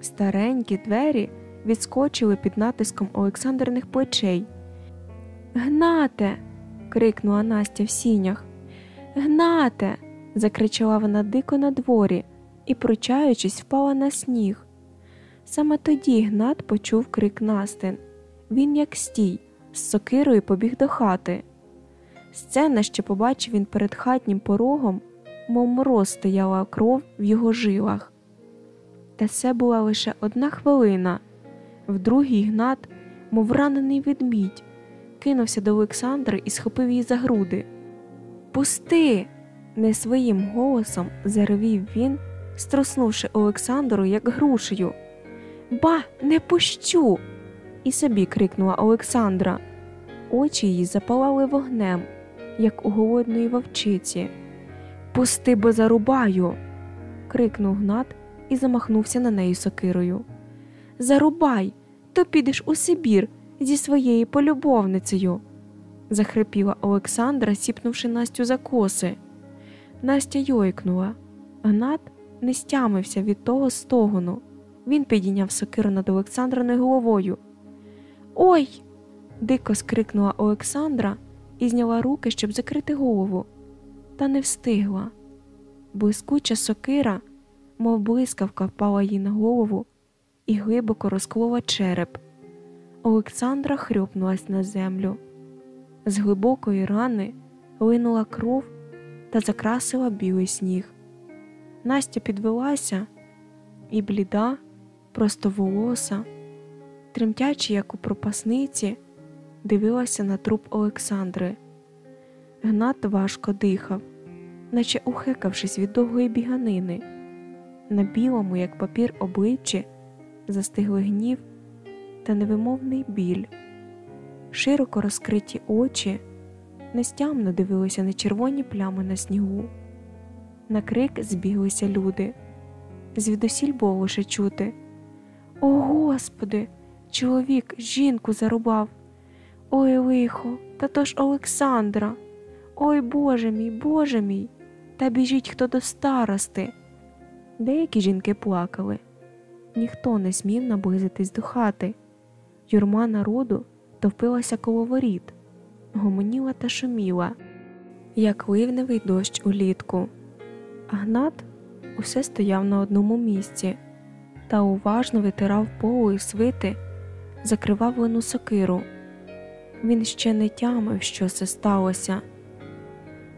Старенькі двері відскочили під натиском Олександриних плечей. Гнате. крикнула Настя в сінях. Гнате. закричала вона дико на дворі і, пручаючись, впала на сніг. Саме тоді Гнат почув крик Настин. Він, як стій, з сокирою побіг до хати. Сцена, що побачив він перед хатнім порогом, мов мороз стояла кров в його жилах. Та це була лише одна хвилина. В другій Гнат, мов ранений ведмідь, кинувся до Олександри і схопив її за груди. Пусти! не своїм голосом заревів він, струснувши Олександру як грушею. Ба, не пущу! І собі крикнула Олександра. Очі її запалали вогнем, як у голодної вовчиці. Пусти, бо зарубаю. крикнув Гнат і замахнувся на неї сокирою. Зарубай, то підеш у Сибір зі своєю полюбовницею, захрипіла Олександра, сіпнувши Настю за коси. Настя йойкнула. Гнат не стямився від того стогону. Він підійняв сокиру над Олександриною головою. Ой! дико скрикнула Олександра і зняла руки, щоб закрити голову, та не встигла. Блискуча сокира, мов блискавка, впала їй на голову і глибоко розколола череп. Олександра хрюпнулась на землю. З глибокої рани линула кров та закрасила білий сніг. Настя підвелася і бліда, просто волоса, тремтячи, як у пропасниці, дивилася на труп Олександри. Гнат важко дихав, наче ухекавшись від довгої біганини. На білому, як папір обличчі, застигли гнів та невимовний біль. Широко розкриті очі нестямно дивилися на червоні плями на снігу. На крик збіглися люди. Звідусіль було лише чути. О Господи, чоловік жінку зарубав. Ой лихо, та то ж Олександра. Ой Боже мій, Боже мій, та біжіть хто до старости. Деякі жінки плакали. Ніхто не смів наблизитись до хати. Юрма народу товпилася коло воріт, гомоніла та шуміла, як ливневий дощ улітку. Гнат усе стояв на одному місці та уважно витирав полу і свити, закривавлену сокиру. Він ще не тямив, що це сталося.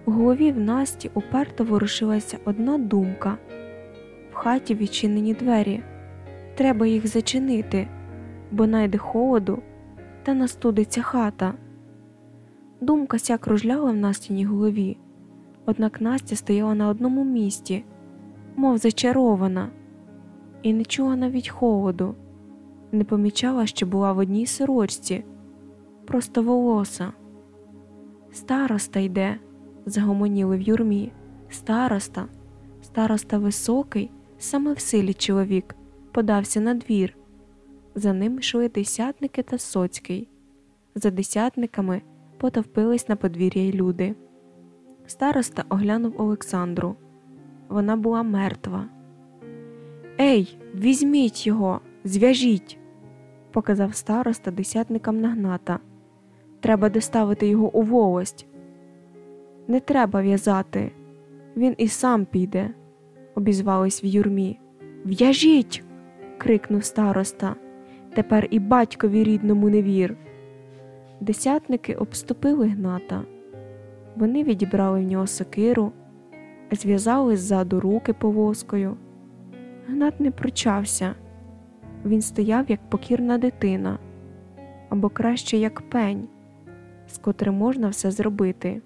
У голові в Насті уперто ворушилася одна думка в хаті відчинені двері. Треба їх зачинити, бо найде холоду та настудиться хата. Думка ся кружляла в Настіній голові, однак Настя стояла на одному місці, мов зачарована, і не чула навіть холоду, не помічала, що була в одній сорочці, просто волоса. Староста йде, загомоніли в юрмі. Староста, староста високий, саме в силі чоловік, подався на двір. За ним йшли десятники та соцький. За десятниками потовпились на подвір'я й люди. Староста оглянув Олександру. Вона була мертва. Ей, візьміть його, зв'яжіть, показав староста десятникам нагната. Треба доставити його у волость. Не треба в'язати, він і сам піде, обізвались в юрмі. В'яжіть. крикнув староста. Тепер і батькові рідному не вір. Десятники обступили гната. Вони відібрали в нього сокиру, зв'язали ззаду руки повозкою. Гнат не пручався. Він стояв, як покірна дитина, або краще як пень, з котрим можна все зробити.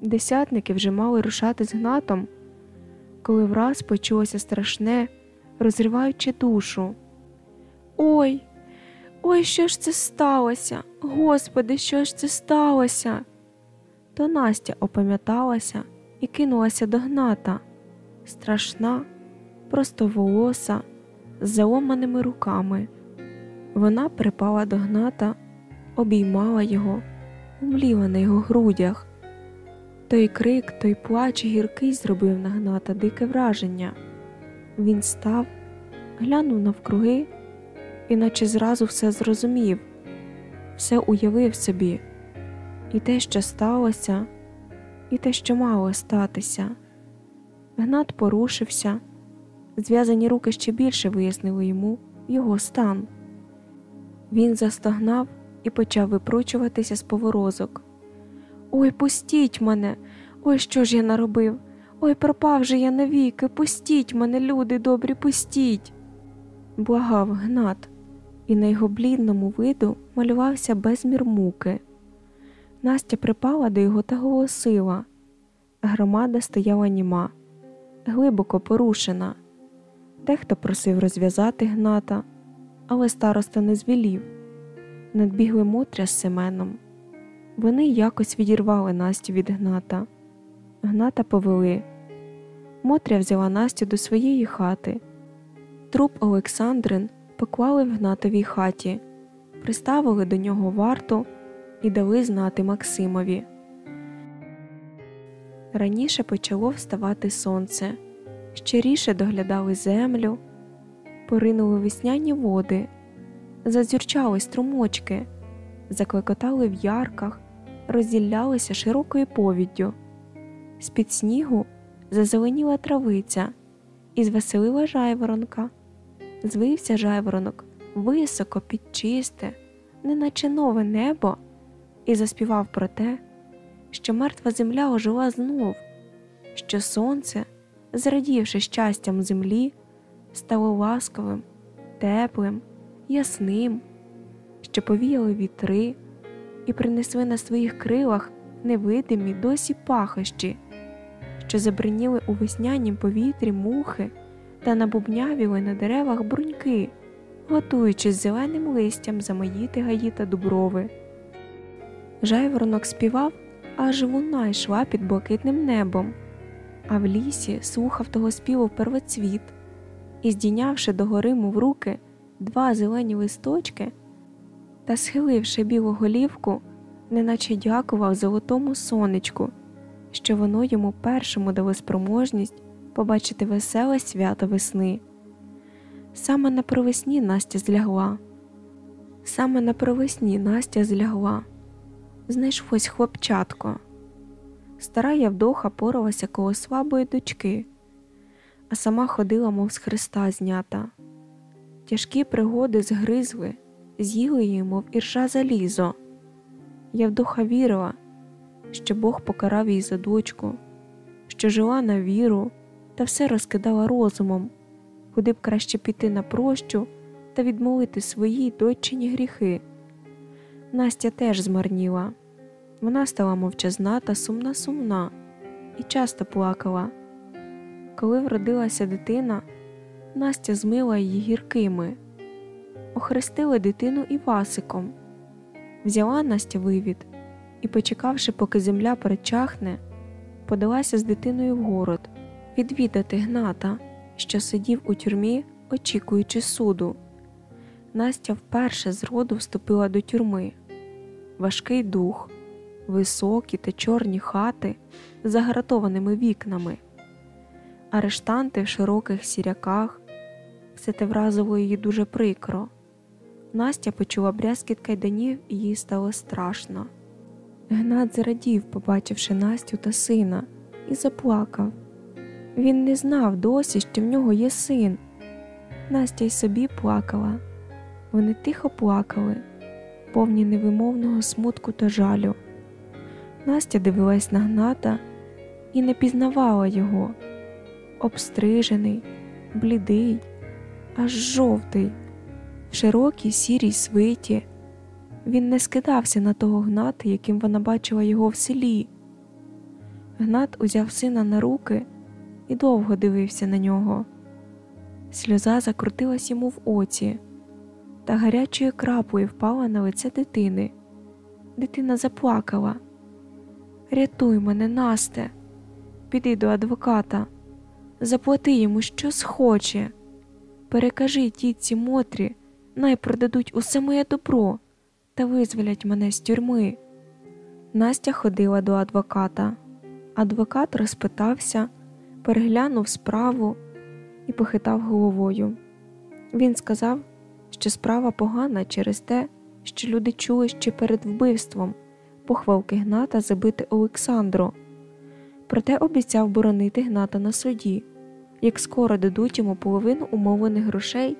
Десятники вже мали рушати з гнатом, коли враз почулося страшне, розриваючи душу. Ой, ой, що ж це сталося? Господи, що ж це сталося? То Настя опам'яталася і кинулася до гната, страшна, просто волоса, з заломаними руками. Вона припала до гната, обіймала його, умліла на його грудях. Той крик, той плач гіркий зробив на гната дике враження. Він став, глянув навкруги, іначе зразу все зрозумів, все уявив собі, і те, що сталося, і те, що мало статися. Гнат порушився, зв'язані руки ще більше вияснили йому його стан. Він застогнав і почав випручуватися з поворозок. Ой, пустіть мене, ой, що ж я наробив? Ой, пропав же я навіки, пустіть мене, люди добрі, пустіть. Благав Гнат, і на його блідному виду малювався безмір муки. Настя припала до його та голосила. Громада стояла німа, глибоко порушена. Дехто просив розв'язати гната, але староста не звелів. Надбігли Мотря з Семеном. Вони якось відірвали Настю від гната. Гната повели. Мотря взяла Настю до своєї хати. Труп Олександрин поклали в гнатовій хаті, приставили до нього варту і дали знати Максимові. Раніше почало вставати сонце, щиріше доглядали землю, поринули весняні води, зазюрчали струмочки, заклекотали в ярках, розділялися широкою повіддю. З під снігу зазеленіла травиця і звеселила жайворонка. Звився жайворонок високо під чисте, неначе нове небо, і заспівав про те, що мертва земля ожила знов, що сонце, зрадівши щастям землі, стало ласковим, теплим, ясним, що повіяли вітри і принесли на своїх крилах невидимі досі пахощі, що забриніли у веснянім повітрі мухи та набубнявіли на деревах бруньки, готуючись зеленим листям замоїти гаї та дуброви. Жайворонок співав, аж луна йшла під блакитним небом, а в лісі слухав того співу первоцвіт і, здійнявши до гори в руки два зелені листочки та схиливши білу голівку, неначе дякував золотому сонечку, що воно йому першому дало спроможність побачити веселе свято весни. Саме на провесні Настя злягла. Саме на провесні Настя злягла. Знайшлось хлопчатко. Стара Явдоха поралася коло слабої дочки, а сама ходила, мов з хреста знята. Тяжкі пригоди згризли, з'їли її, мов іржа залізо. Явдоха вірила, що Бог покарав її за дочку, що жила на віру та все розкидала розумом, куди б краще піти на прощу та відмолити свої дочині гріхи. Настя теж змарніла. Вона стала мовчазна та сумна сумна і часто плакала. Коли вродилася дитина, Настя змила її гіркими, охрестили дитину Івасиком. Взяла Настя вивід і, почекавши, поки земля перечахне, подалася з дитиною в город відвідати Гната, що сидів у тюрмі, очікуючи суду. Настя вперше з роду вступила до тюрми. Важкий дух, високі та чорні хати з загратованими вікнами, арештанти в широких сіряках. Все те вразило її дуже прикро. Настя почула брязкіт кайданів і їй стало страшно. Гнат зрадів, побачивши Настю та сина, і заплакав. Він не знав досі, що в нього є син. Настя й собі плакала. Вони тихо плакали, повні невимовного смутку та жалю. Настя дивилась на гната і не пізнавала його, обстрижений, блідий, аж жовтий, в широкій сірій свиті. Він не скидався на того гната, яким вона бачила його в селі. Гнат узяв сина на руки і довго дивився на нього. Сльоза закрутилась йому в оці, та гарячою крапою впала на лице дитини. Дитина заплакала. Рятуй мене, Насте, піди до адвоката, заплати йому, що схоче. Перекажи тітці Мотрі, най продадуть усе моє добро та визволять мене з тюрми. Настя ходила до адвоката. Адвокат розпитався, переглянув справу і похитав головою. Він сказав, що справа погана через те, що люди чули ще перед вбивством похвалки Гната забити Олександру. проте обіцяв боронити Гната на суді, як скоро дадуть йому половину умовлених грошей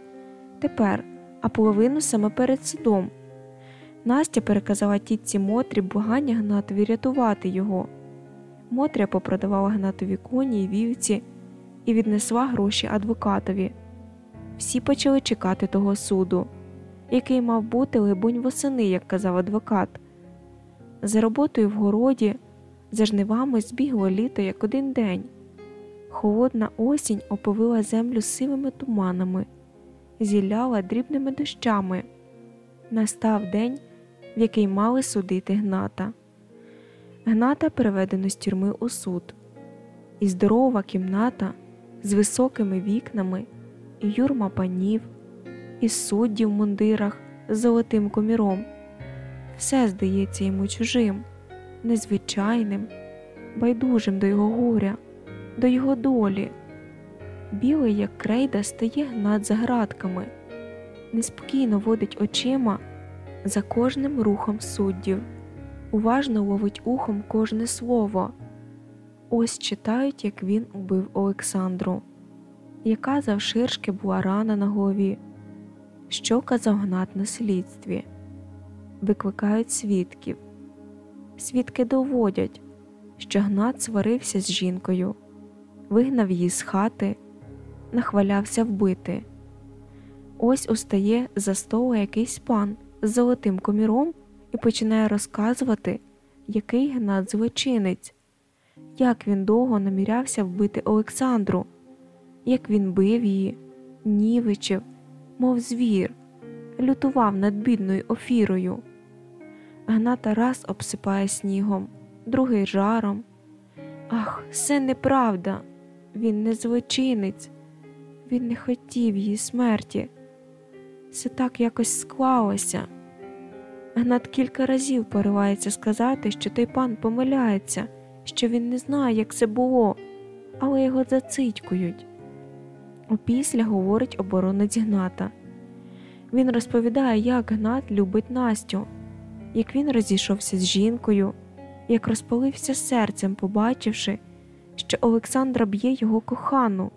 тепер, а половину саме перед судом. Настя переказала тітці Мотрі благання Гнатові рятувати його. Мотря попродавала Гнатові коні й вівці і віднесла гроші адвокатові. Всі почали чекати того суду, який мав бути, либонь, восени, як казав адвокат. За роботою в городі, за жнивами збігло літо як один день. Холодна осінь оповила землю сивими туманами, зіляла дрібними дощами. Настав день, в який мали судити Гната. Гната переведено з тюрми у суд, і здорова кімната з високими вікнами, і юрма панів, і судді в мундирах з золотим коміром. Все здається йому чужим, незвичайним, байдужим до його горя, до його долі. Білий, як крейда, стає гнат за градками, неспокійно водить очима за кожним рухом суддів, уважно ловить ухом кожне слово. Ось читають, як він убив Олександру, яка завширшки була рана на голові, що казав гнат на слідстві, викликають свідків. Свідки доводять, що гнат сварився з жінкою, вигнав її з хати, нахвалявся вбити. Ось устає за стола якийсь пан з золотим коміром і починає розказувати, який гнат злочинець, як він довго намірявся вбити Олександру, як він бив її, нівичив, мов звір, лютував над бідною офірою. Гната раз обсипає снігом, другий жаром. Ах, все неправда, він не злочинець, він не хотів її смерті. Все так якось склалося. Гнат кілька разів поривається сказати, що той пан помиляється, що він не знає, як це було, але його зацитькують. Опісля говорить оборонець Гната. Він розповідає, як Гнат любить Настю, як він розійшовся з жінкою, як розпалився серцем, побачивши, що Олександра б'є його кохану,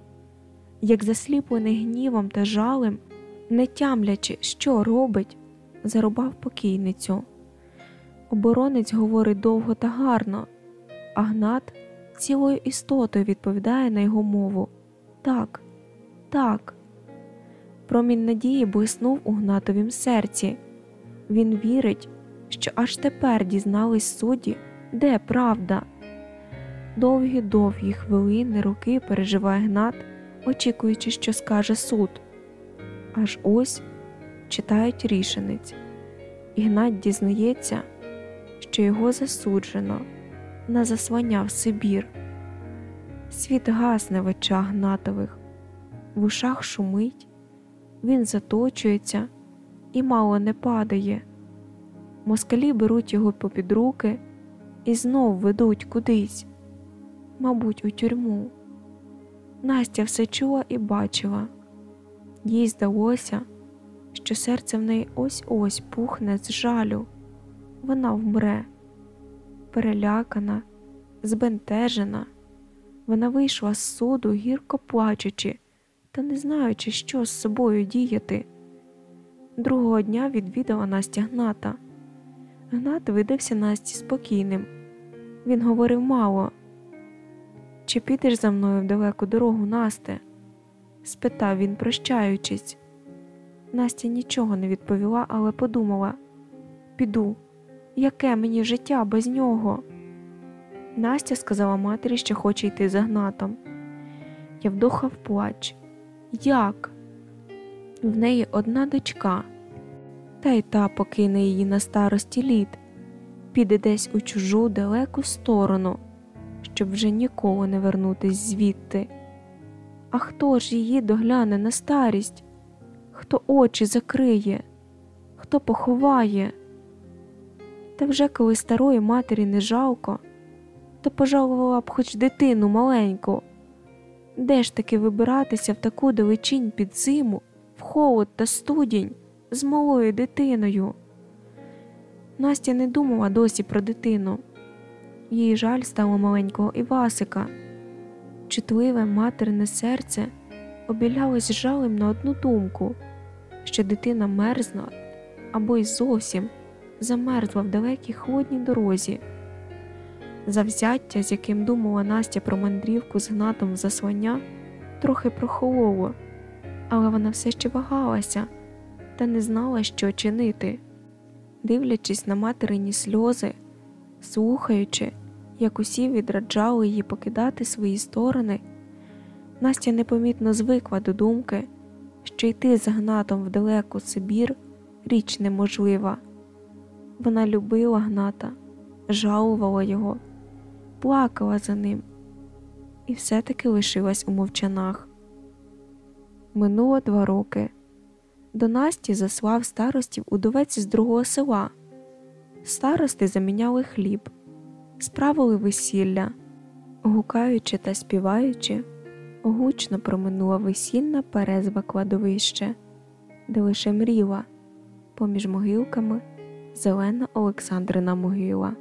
як засліплений гнівом та жалем, не тямлячи, що робить, зарубав покійницю. Оборонець говорить довго та гарно, а Гнат цілою істотою відповідає на його мову так, так. Промінь надії блиснув у Гнатовім серці. Він вірить, що аж тепер дізнались судді, де правда. Довгі довгі хвилини роки переживає Гнат, очікуючи, що скаже суд. Аж ось читають рішенець. Ігнат дізнається, що його засуджено на заслання в Сибір. Світ гасне в очах Гнатових, в ушах шумить, він заточується і мало не падає. Москалі беруть його попід руки і знов ведуть кудись, мабуть, у тюрму. Настя все чула і бачила, їй здалося що серце в неї ось ось пухне з жалю, вона вмре, перелякана, збентежена. Вона вийшла з суду, гірко плачучи та не знаючи, що з собою діяти. Другого дня відвідала Настя Гната. Гнат видався Насті спокійним. Він говорив мало. Чи підеш за мною в далеку дорогу, Насте? спитав він, прощаючись. Настя нічого не відповіла, але подумала піду, яке мені життя без нього? Настя сказала матері, що хоче йти за гнатом. Я вдохав плач. Як? В неї одна дочка, та й та покине її на старості літ, піде десь у чужу далеку сторону, щоб вже ніколи не вернутись звідти. А хто ж її догляне на старість? хто очі закриє, хто поховає. Та вже коли старої матері не жалко, то пожалувала б хоч дитину маленьку. Де ж таки вибиратися в таку далечінь під зиму, в холод та студінь з малою дитиною? Настя не думала досі про дитину. їй жаль стало маленького Івасика. Чутливе матерне серце обілялось жалем на одну думку, що дитина мерзла або й зовсім замерзла в далекій холодній дорозі. Завзяття, з яким думала Настя про мандрівку з гнатом в заслання, трохи прохололо, але вона все ще вагалася та не знала, що чинити. Дивлячись на материні сльози, слухаючи, як усі відраджали її покидати свої сторони, Настя непомітно звикла до думки, що йти з гнатом в далеку Сибір річ неможлива. Вона любила гната, жалувала його, плакала за ним і все-таки лишилась у мовчанах. Минуло два роки. До Насті заслав старостів удовець з другого села. Старости заміняли хліб, справили весілля, гукаючи та співаючи, гучно проминула весільна перезва кладовище, де лише мріла поміж могилками зелена Олександрина могила.